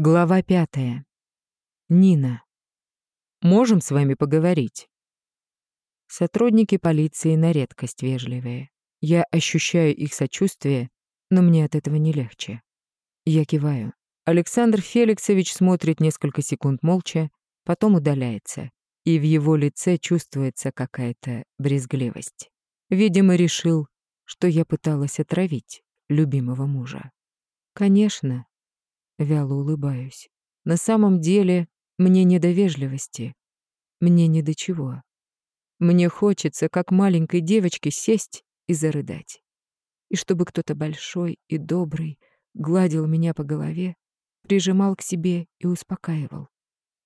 Глава пятая. Нина. Можем с вами поговорить? Сотрудники полиции на редкость вежливые. Я ощущаю их сочувствие, но мне от этого не легче. Я киваю. Александр Феликсович смотрит несколько секунд молча, потом удаляется, и в его лице чувствуется какая-то брезгливость. Видимо, решил, что я пыталась отравить любимого мужа. Конечно, Вяло улыбаюсь. На самом деле, мне не до вежливости. Мне не до чего. Мне хочется, как маленькой девочке, сесть и зарыдать. И чтобы кто-то большой и добрый гладил меня по голове, прижимал к себе и успокаивал.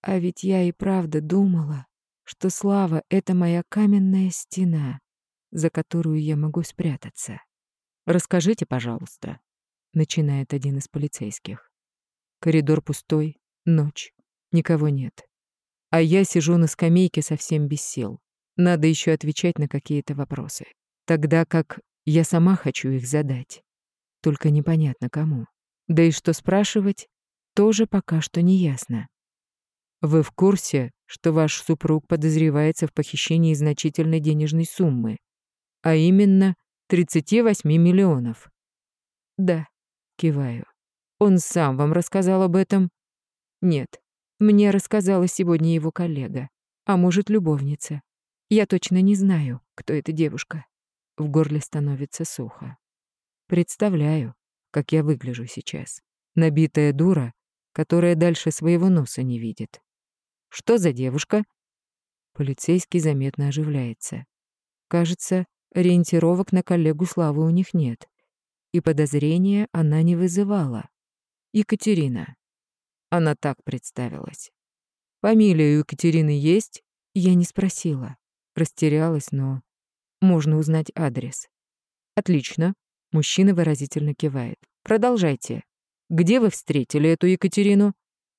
А ведь я и правда думала, что слава — это моя каменная стена, за которую я могу спрятаться. «Расскажите, пожалуйста», — начинает один из полицейских. Коридор пустой, ночь, никого нет. А я сижу на скамейке совсем без сил. Надо еще отвечать на какие-то вопросы. Тогда как я сама хочу их задать. Только непонятно кому. Да и что спрашивать, тоже пока что не ясно. Вы в курсе, что ваш супруг подозревается в похищении значительной денежной суммы, а именно 38 миллионов? Да, киваю. Он сам вам рассказал об этом? Нет, мне рассказала сегодня его коллега, а может, любовница. Я точно не знаю, кто эта девушка. В горле становится сухо. Представляю, как я выгляжу сейчас. Набитая дура, которая дальше своего носа не видит. Что за девушка? Полицейский заметно оживляется. Кажется, ориентировок на коллегу Славы у них нет. И подозрения она не вызывала. Екатерина. Она так представилась. Фамилия у Екатерины есть? Я не спросила. Растерялась, но можно узнать адрес. Отлично. Мужчина выразительно кивает. Продолжайте. Где вы встретили эту Екатерину?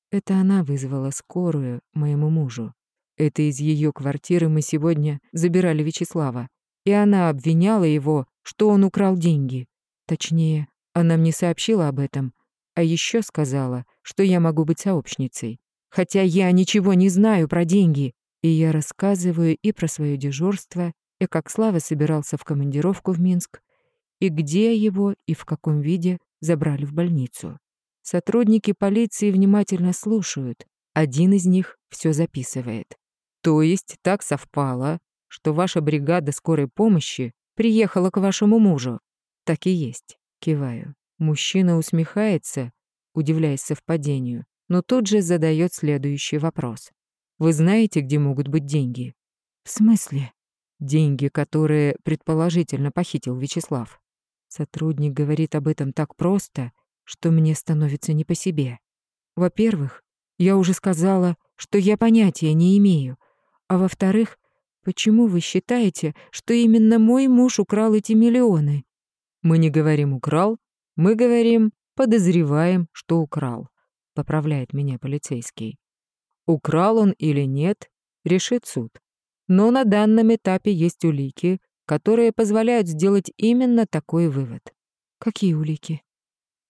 Это она вызвала скорую моему мужу. Это из ее квартиры мы сегодня забирали Вячеслава. И она обвиняла его, что он украл деньги. Точнее, она мне сообщила об этом, а еще сказала, что я могу быть сообщницей. Хотя я ничего не знаю про деньги. И я рассказываю и про свое дежурство, и как Слава собирался в командировку в Минск, и где его и в каком виде забрали в больницу. Сотрудники полиции внимательно слушают. Один из них все записывает. То есть так совпало, что ваша бригада скорой помощи приехала к вашему мужу. Так и есть, киваю. Мужчина усмехается, удивляясь совпадению, но тут же задает следующий вопрос. «Вы знаете, где могут быть деньги?» «В смысле?» «Деньги, которые, предположительно, похитил Вячеслав». Сотрудник говорит об этом так просто, что мне становится не по себе. Во-первых, я уже сказала, что я понятия не имею. А во-вторых, почему вы считаете, что именно мой муж украл эти миллионы? Мы не говорим «украл», мы говорим, подозреваем, что украл, поправляет меня полицейский. Украл он или нет, решит суд. Но на данном этапе есть улики, которые позволяют сделать именно такой вывод. Какие улики?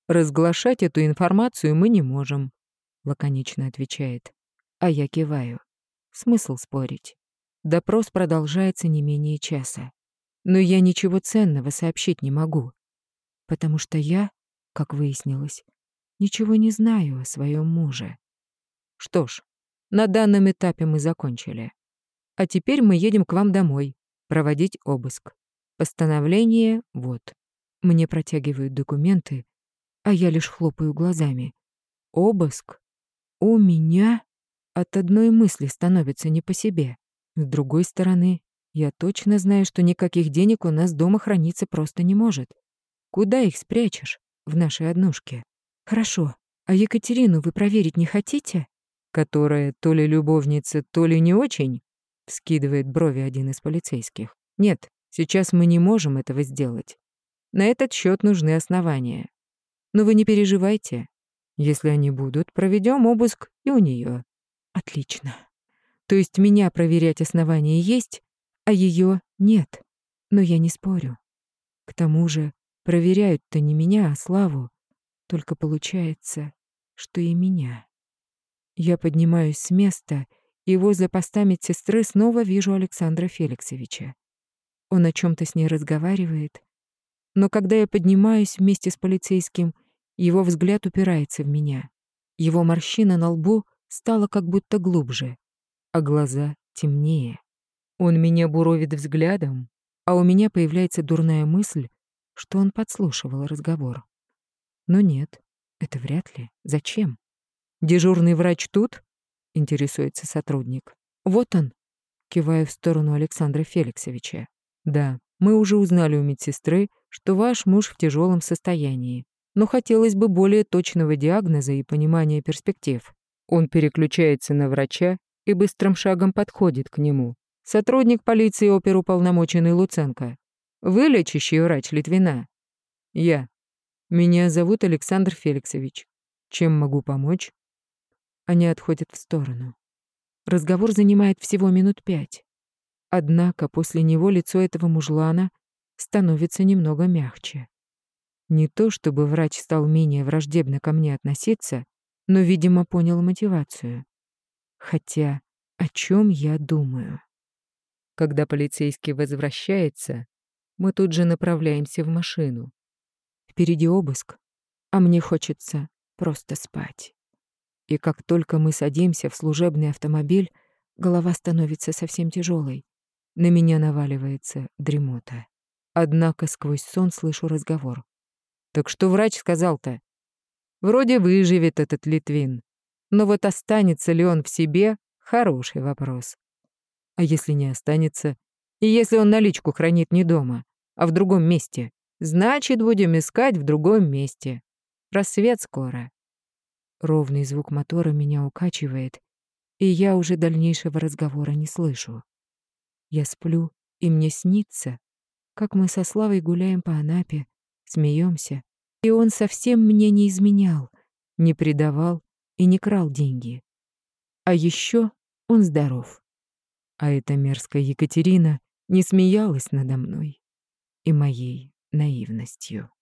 Разглашать эту информацию мы не можем, лаконично отвечает. А я киваю. Смысл спорить. Допрос продолжается не менее часа. Но я ничего ценного сообщить не могу потому что я, как выяснилось, ничего не знаю о своем муже. Что ж, на данном этапе мы закончили. А теперь мы едем к вам домой, проводить обыск. Постановление вот. Мне протягивают документы, а я лишь хлопаю глазами. Обыск? У меня от одной мысли становится не по себе. С другой стороны, я точно знаю, что никаких денег у нас дома храниться просто не может. Куда их спрячешь в нашей однушке? Хорошо. А Екатерину вы проверить не хотите? Которая то ли любовница, то ли не очень? Вскидывает брови один из полицейских. Нет, сейчас мы не можем этого сделать. На этот счет нужны основания. Но вы не переживайте. Если они будут, проведем обыск и у нее. Отлично. То есть меня проверять основания есть, а ее нет. Но я не спорю. К тому же Проверяют-то не меня, а Славу. Только получается, что и меня. Я поднимаюсь с места и возле поста медсестры снова вижу Александра Феликсовича. Он о чем то с ней разговаривает, но когда я поднимаюсь вместе с полицейским, его взгляд упирается в меня. Его морщина на лбу стала как будто глубже, а глаза темнее. Он меня буровит взглядом, а у меня появляется дурная мысль, что он подслушивал разговор. Но нет, это вряд ли. Зачем? Дежурный врач тут? Интересуется сотрудник. Вот он. Киваю в сторону Александра Феликсовича. Да, мы уже узнали у медсестры, что ваш муж в тяжелом состоянии. Но хотелось бы более точного диагноза и понимания перспектив. Он переключается на врача и быстрым шагом подходит к нему. Сотрудник полиции оперуполномоченный Луценко. Вы лечащий врач Литвина? Я. Меня зовут Александр Феликсович. Чем могу помочь? Они отходят в сторону. Разговор занимает всего минут пять. Однако после него лицо этого мужлана становится немного мягче. Не то чтобы врач стал менее враждебно ко мне относиться, но, видимо, понял мотивацию. Хотя о чем я думаю? Когда полицейский возвращается, мы тут же направляемся в машину. Впереди обыск, а мне хочется просто спать. И как только мы садимся в служебный автомобиль, голова становится совсем тяжелой. На меня наваливается дремота. Однако сквозь сон слышу разговор. «Так что врач сказал-то?» «Вроде выживет этот Литвин. Но вот останется ли он в себе — хороший вопрос. А если не останется? И если он наличку хранит не дома, а в другом месте? Значит, будем искать в другом месте. Рассвет скоро. Ровный звук мотора меня укачивает, и я уже дальнейшего разговора не слышу. Я сплю, и мне снится, как мы со Славой гуляем по Анапе, смеемся, и он совсем мне не изменял, не предавал и не крал деньги. А еще он здоров. А эта мерзкая Екатерина не смеялась надо мной и моей наивностью.